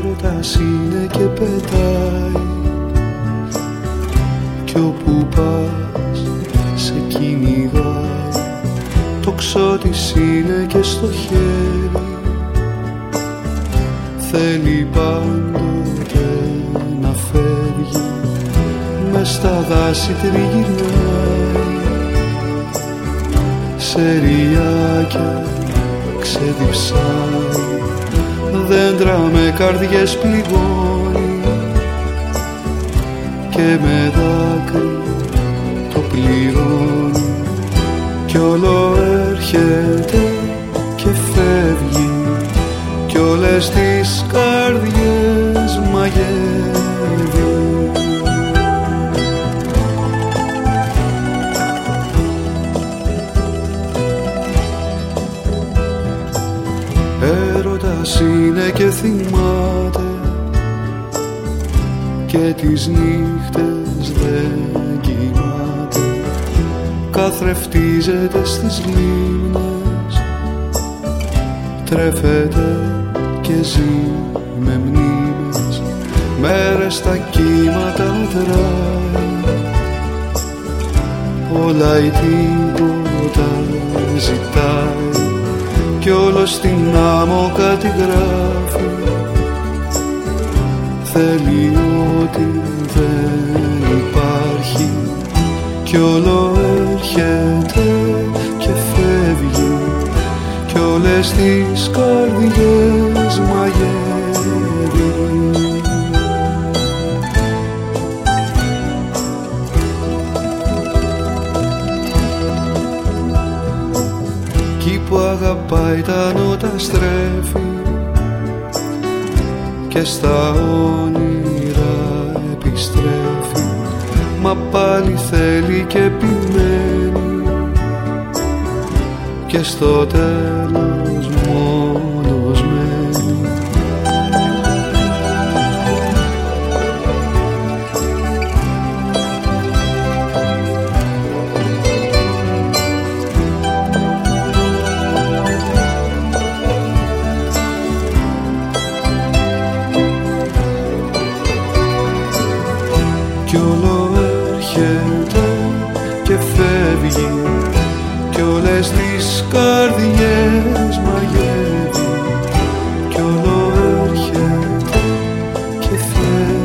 βάρδας είναι και πετάει. Κι όπου πας σε κυνηγάει. Το ξώτης είναι και στο χέρι. Θέλει πάντοτε να φεύγει. Μες στα δάση τριγυρνάει. Σε ριάκια ξεδιψάει δέντρα με καρδιές πληγώνει και με δάκρυ το πληρώνει. Κι όλο έρχεται και φεύγει κι όλες τις καρδιές μαγεύει Έρωτας είναι και θυμάται και τις νύχτες δεν κοιμάται. Καθρεφτίζεται στις λίμνες τρέφεται και ζει με μνήμες. Μέρες στα κύματα δράει όλα η τίποτα ζητάει κι όλο στην άμμο κάτι γράφει. Θέλει ό,τι δεν υπάρχει κι όλο έρχεται και φεύγει κι όλες τις καρδιές μαγεύει Κι που αγαπάει τα νότα στρέφει και στα όνειρα επιστρέφει. Μα πάλι θέλει και επιμένει και στο τέλος μου κι όλο έρχεται και φεύγει κι όλες τις καρδιές μαγεύει κι όλο έρχεται και φεύγει.